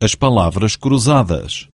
as palavras cruzadas.